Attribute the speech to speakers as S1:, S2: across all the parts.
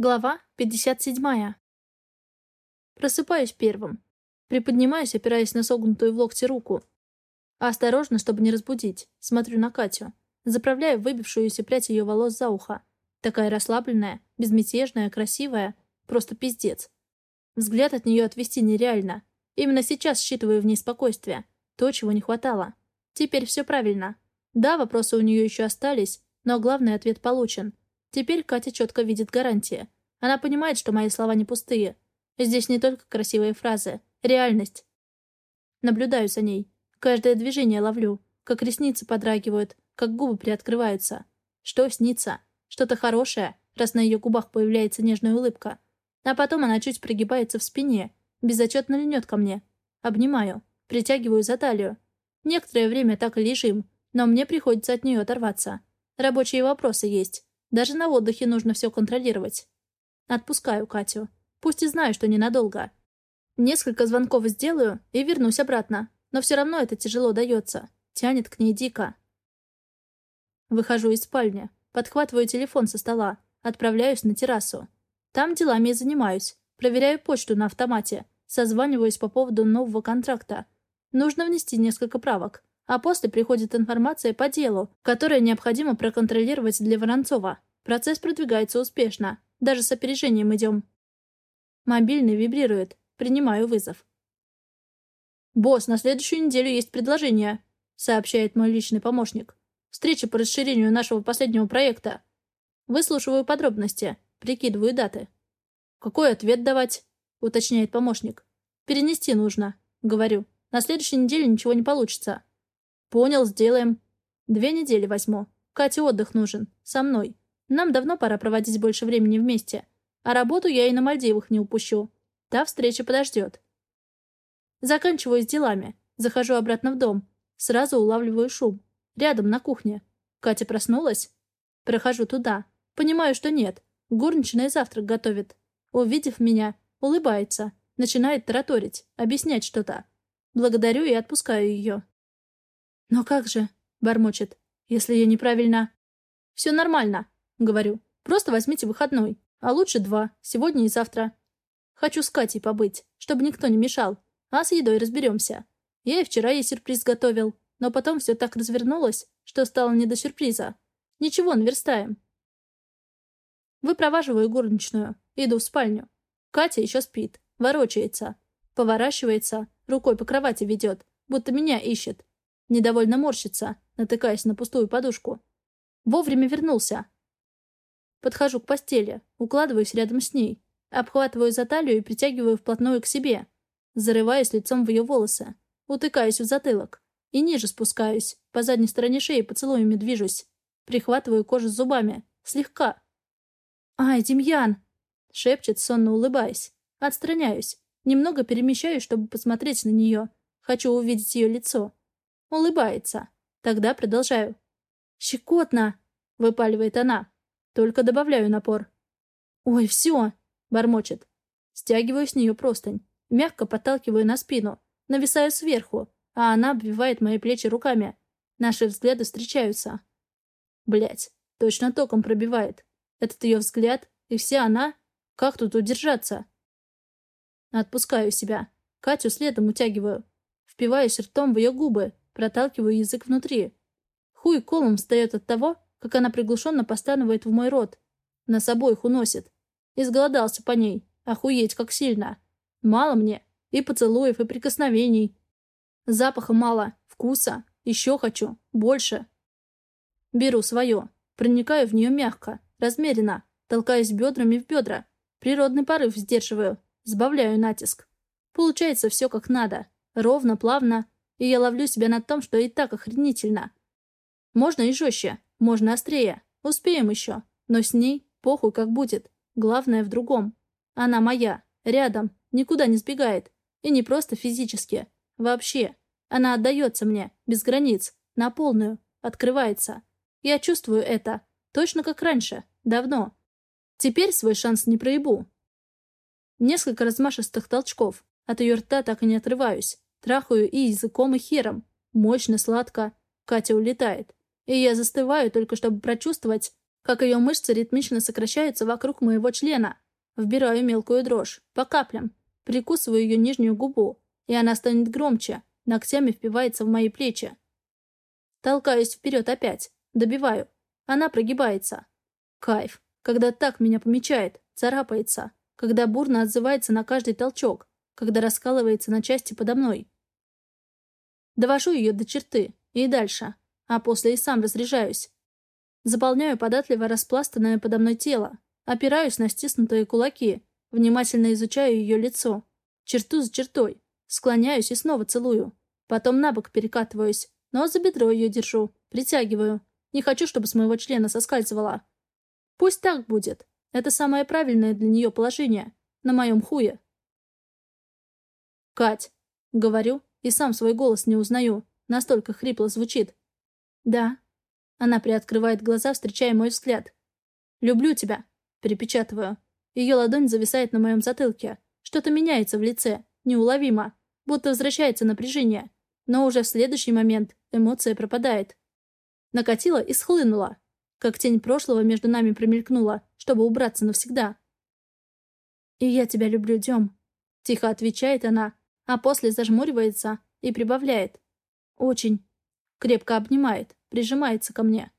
S1: Глава 57. Просыпаюсь первым. Приподнимаюсь, опираясь на согнутую в локте руку. осторожно, чтобы не разбудить, смотрю на Катю. Заправляю выбившуюся прядь ее волос за ухо. Такая расслабленная, безмятежная, красивая. Просто пиздец. Взгляд от нее отвести нереально. Именно сейчас считываю в ней спокойствие. То, чего не хватало. Теперь все правильно. Да, вопросы у нее еще остались, но главный ответ получен. Теперь Катя четко видит гарантии. Она понимает, что мои слова не пустые. Здесь не только красивые фразы. Реальность. Наблюдаю за ней. Каждое движение ловлю. Как ресницы подрагивают, как губы приоткрываются. Что снится? Что-то хорошее, раз на ее губах появляется нежная улыбка. А потом она чуть прогибается в спине, безотчетно льнет ко мне. Обнимаю, притягиваю за талию. Некоторое время так и лежим, но мне приходится от нее оторваться. Рабочие вопросы есть. Даже на отдыхе нужно все контролировать. Отпускаю Катю. Пусть и знаю, что ненадолго. Несколько звонков сделаю и вернусь обратно. Но все равно это тяжело дается. Тянет к ней дико. Выхожу из спальни. Подхватываю телефон со стола. Отправляюсь на террасу. Там делами и занимаюсь. Проверяю почту на автомате. Созваниваюсь по поводу нового контракта. Нужно внести несколько правок а после приходит информация по делу, которое необходимо проконтролировать для Воронцова. Процесс продвигается успешно. Даже с опережением идем. Мобильный вибрирует. Принимаю вызов. «Босс, на следующую неделю есть предложение», — сообщает мой личный помощник. «Встреча по расширению нашего последнего проекта». Выслушиваю подробности, прикидываю даты. «Какой ответ давать?» — уточняет помощник. «Перенести нужно», — говорю. «На следующей неделе ничего не получится». «Понял, сделаем. Две недели возьму. Кате отдых нужен. Со мной. Нам давно пора проводить больше времени вместе. А работу я и на Мальдивах не упущу. Та встреча подождет». Заканчиваю с делами. Захожу обратно в дом. Сразу улавливаю шум. Рядом, на кухне. Катя проснулась? Прохожу туда. Понимаю, что нет. Горничная завтрак готовит. Увидев меня, улыбается. Начинает тараторить, объяснять что-то. Благодарю и отпускаю ее. «Но как же?» — бормочет. «Если я неправильно...» «Все нормально», — говорю. «Просто возьмите выходной. А лучше два. Сегодня и завтра. Хочу с Катей побыть, чтобы никто не мешал. А с едой разберемся. Я и вчера ей сюрприз готовил. Но потом все так развернулось, что стало не до сюрприза. Ничего, наверстаем. Выпроваживаю горничную. Иду в спальню. Катя еще спит. Ворочается. Поворачивается. Рукой по кровати ведет. Будто меня ищет. Недовольно морщится, натыкаясь на пустую подушку. Вовремя вернулся. Подхожу к постели, укладываюсь рядом с ней, обхватываю за талию и притягиваю вплотную к себе. Зарываюсь лицом в ее волосы, утыкаюсь в затылок. И ниже спускаюсь, по задней стороне шеи поцелуями движусь. Прихватываю кожу зубами, слегка. «Ай, Демьян!» — шепчет, сонно улыбаясь. Отстраняюсь, немного перемещаюсь, чтобы посмотреть на нее. Хочу увидеть ее лицо. Улыбается. Тогда продолжаю. «Щекотно!» — выпаливает она. Только добавляю напор. «Ой, все!» — бормочет. Стягиваю с нее простынь. Мягко подталкиваю на спину. Нависаю сверху, а она обвивает мои плечи руками. Наши взгляды встречаются. Блять, точно током пробивает. Этот ее взгляд и вся она. Как тут удержаться? Отпускаю себя. Катю следом утягиваю. Впиваюсь ртом в ее губы, Проталкиваю язык внутри. Хуй колом встает от того, как она приглушенно постанывает в мой рот. Нас обоих уносит. Изголодался по ней. Охуеть, как сильно. Мало мне. И поцелуев, и прикосновений. Запаха мало. Вкуса. Еще хочу. Больше. Беру свое. Проникаю в нее мягко. Размеренно. Толкаюсь бедрами в бедра. Природный порыв сдерживаю. Сбавляю натиск. Получается все как надо. Ровно, плавно, и я ловлю себя на том, что и так охренительно. Можно и жестче, можно острее. Успеем еще. Но с ней похуй как будет. Главное в другом. Она моя, рядом, никуда не сбегает. И не просто физически. Вообще. Она отдается мне, без границ, на полную, открывается. Я чувствую это. Точно как раньше. Давно. Теперь свой шанс не проебу. Несколько размашистых толчков. От ее рта так и не отрываюсь. Трахаю и языком, и хером. Мощно, сладко. Катя улетает. И я застываю только, чтобы прочувствовать, как ее мышцы ритмично сокращаются вокруг моего члена. Вбираю мелкую дрожь, по каплям, прикусываю ее нижнюю губу, и она станет громче, ногтями впивается в мои плечи. Толкаюсь вперед опять, добиваю. Она прогибается. Кайф, когда так меня помечает, царапается, когда бурно отзывается на каждый толчок, когда раскалывается на части подо мной. Довожу ее до черты и дальше, а после и сам разряжаюсь. Заполняю податливо распластанное подо мной тело, опираюсь на стиснутые кулаки, внимательно изучаю ее лицо, черту за чертой, склоняюсь и снова целую. Потом на бок перекатываюсь, но за бедро ее держу, притягиваю. Не хочу, чтобы с моего члена соскальзывала. Пусть так будет. Это самое правильное для нее положение. На моем хуе. «Кать!» — говорю, и сам свой голос не узнаю. Настолько хрипло звучит. «Да». Она приоткрывает глаза, встречая мой взгляд. «Люблю тебя», — перепечатываю. Ее ладонь зависает на моем затылке. Что-то меняется в лице. Неуловимо. Будто возвращается напряжение. Но уже в следующий момент эмоция пропадает. Накатила и схлынула. Как тень прошлого между нами промелькнула, чтобы убраться навсегда. «И я тебя люблю, Дем», — тихо отвечает она, а после зажмуривается и прибавляет. «Очень». Крепко обнимает, прижимается ко мне.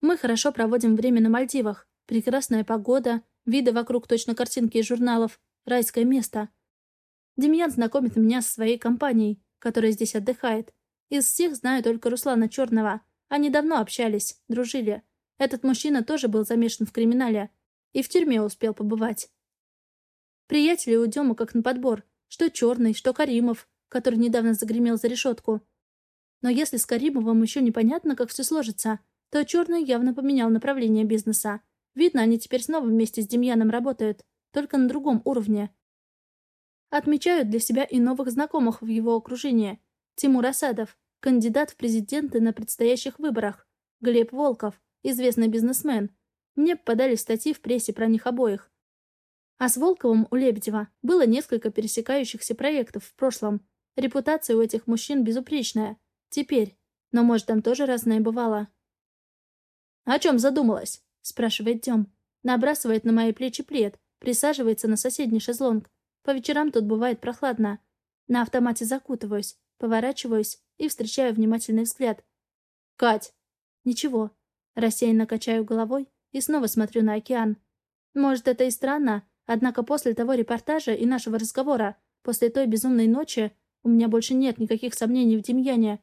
S1: Мы хорошо проводим время на Мальдивах. Прекрасная погода, виды вокруг точно картинки из журналов, райское место. Демьян знакомит меня со своей компанией, которая здесь отдыхает. Из всех знаю только Руслана Черного. Они давно общались, дружили. Этот мужчина тоже был замешан в криминале. И в тюрьме успел побывать. Приятели у Демы как на подбор. Что Черный, что Каримов, который недавно загремел за решетку. Но если с Каримовым еще непонятно, как все сложится, то Черный явно поменял направление бизнеса. Видно, они теперь снова вместе с Демьяном работают, только на другом уровне. Отмечают для себя и новых знакомых в его окружении. Тимур Асадов, кандидат в президенты на предстоящих выборах. Глеб Волков, известный бизнесмен. Мне подали статьи в прессе про них обоих. А с Волковым у Лебедева было несколько пересекающихся проектов в прошлом. Репутация у этих мужчин безупречная. Теперь. Но, может, там тоже разное бывало. «О чем задумалась?» — спрашивает Дем. Набрасывает на мои плечи плед, присаживается на соседний шезлонг. По вечерам тут бывает прохладно. На автомате закутываюсь, поворачиваюсь и встречаю внимательный взгляд. «Кать!» «Ничего». Рассеянно качаю головой и снова смотрю на океан. Может, это и странно, однако после того репортажа и нашего разговора, после той безумной ночи, у меня больше нет никаких сомнений в Демьяне.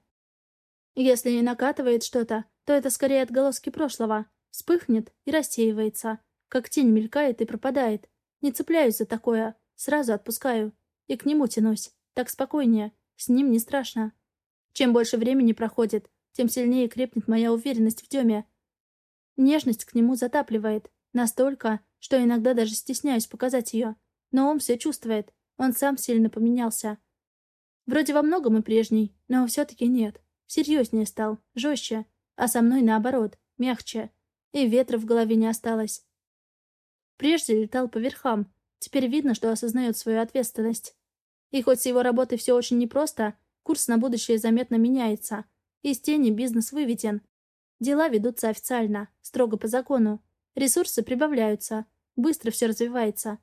S1: Если и накатывает что-то, то это скорее отголоски прошлого. Вспыхнет и рассеивается, как тень мелькает и пропадает. Не цепляюсь за такое, сразу отпускаю. И к нему тянусь. Так спокойнее. С ним не страшно. Чем больше времени проходит, тем сильнее крепнет моя уверенность в Деме. Нежность к нему затапливает. Настолько, что иногда даже стесняюсь показать ее. Но он все чувствует. Он сам сильно поменялся. Вроде во многом и прежний, но все-таки нет. Серьезнее стал, жестче. А со мной наоборот, мягче. И ветра в голове не осталось. Прежде летал по верхам. Теперь видно, что осознает свою ответственность. И хоть с его работой все очень непросто, курс на будущее заметно меняется. Из тени бизнес выведен. Дела ведутся официально, строго по закону. Ресурсы прибавляются. Быстро все развивается.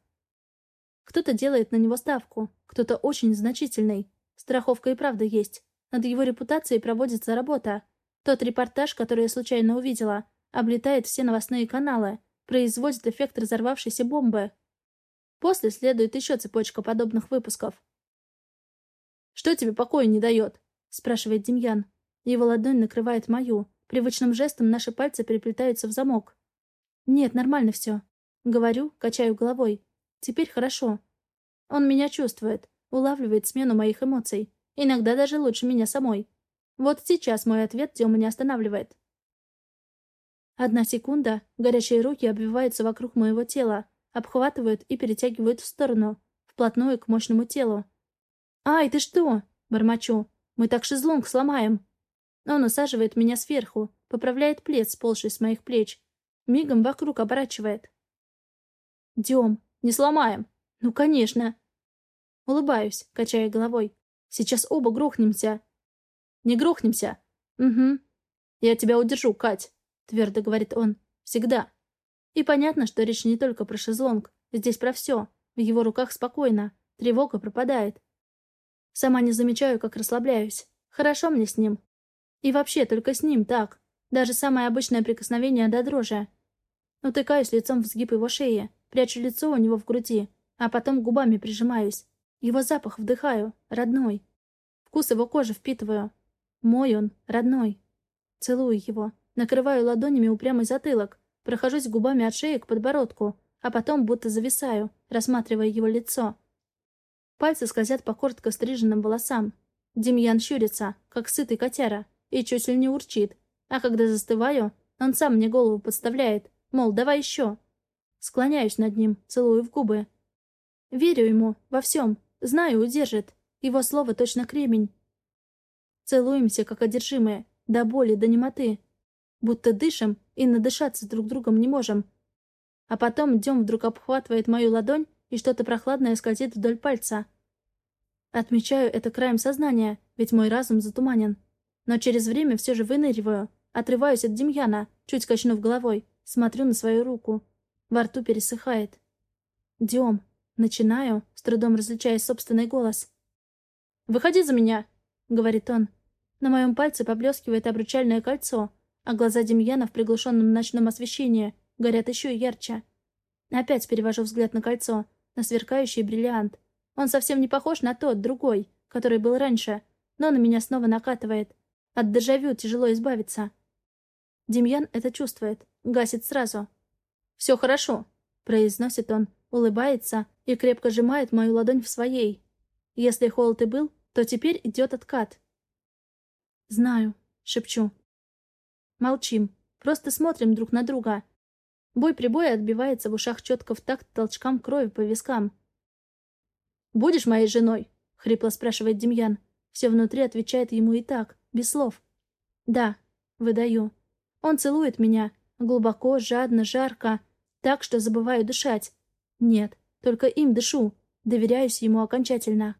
S1: Кто-то делает на него ставку, кто-то очень значительный. Страховка и правда есть. Над его репутацией проводится работа. Тот репортаж, который я случайно увидела, облетает все новостные каналы, производит эффект разорвавшейся бомбы. После следует еще цепочка подобных выпусков. «Что тебе покоя не дает?» — спрашивает Демьян. Его ладонь накрывает мою. Привычным жестом наши пальцы переплетаются в замок. «Нет, нормально все». Говорю, качаю головой. «Теперь хорошо». Он меня чувствует, улавливает смену моих эмоций. Иногда даже лучше меня самой. Вот сейчас мой ответ Тёма не останавливает. Одна секунда, горячие руки обвиваются вокруг моего тела, обхватывают и перетягивают в сторону, вплотную к мощному телу. «Ай, ты что?» — бормочу. «Мы так шезлонг сломаем!» Он усаживает меня сверху, поправляет плед, сползший с моих плеч. Мигом вокруг оборачивает. «Дем, не сломаем!» «Ну, конечно!» Улыбаюсь, качая головой. «Сейчас оба грохнемся!» «Не грохнемся!» «Угу!» «Я тебя удержу, Кать!» твердо говорит он. «Всегда». И понятно, что речь не только про шезлонг. Здесь про все. В его руках спокойно. Тревога пропадает. Сама не замечаю, как расслабляюсь. Хорошо мне с ним. И вообще, только с ним так. Даже самое обычное прикосновение до дрожи. Утыкаюсь лицом в сгиб его шеи, прячу лицо у него в груди, а потом губами прижимаюсь. Его запах вдыхаю, родной. Вкус его кожи впитываю. Мой он, родной. Целую его, накрываю ладонями упрямый затылок, прохожусь губами от шеи к подбородку, а потом будто зависаю, рассматривая его лицо. Пальцы скользят по коротко стриженным волосам. Демьян щурится, как сытый котяра, и чуть ли не урчит. А когда застываю, он сам мне голову подставляет, мол, давай еще. Склоняюсь над ним, целую в губы. Верю ему, во всем, знаю, удержит. Его слово точно кремень. Целуемся, как одержимые, до боли, до немоты. Будто дышим и надышаться друг другом не можем. А потом Дем вдруг обхватывает мою ладонь, и что-то прохладное скользит вдоль пальца. Отмечаю это краем сознания, ведь мой разум затуманен. Но через время все же выныриваю, отрываюсь от Демьяна, чуть качнув головой, смотрю на свою руку. Во рту пересыхает. «Дем». Начинаю, с трудом различая собственный голос. «Выходи за меня!» — говорит он. На моем пальце поблескивает обручальное кольцо, а глаза Демьяна в приглушенном ночном освещении горят еще ярче. Опять перевожу взгляд на кольцо, на сверкающий бриллиант. Он совсем не похож на тот, другой, который был раньше, но на меня снова накатывает. От дежавю тяжело избавиться. Демьян это чувствует, гасит сразу. «Все хорошо», — произносит он, улыбается и крепко сжимает мою ладонь в своей. Если холод и был, то теперь идет откат. «Знаю», — шепчу. Молчим, просто смотрим друг на друга. Бой прибоя отбивается в ушах четко в такт толчкам крови по вискам. «Будешь моей женой?» — хрипло спрашивает Демьян. Все внутри отвечает ему и так, без слов. «Да», — выдаю. Он целует меня, глубоко, жадно, жарко, так, что забываю дышать. Нет, только им дышу, доверяюсь ему окончательно.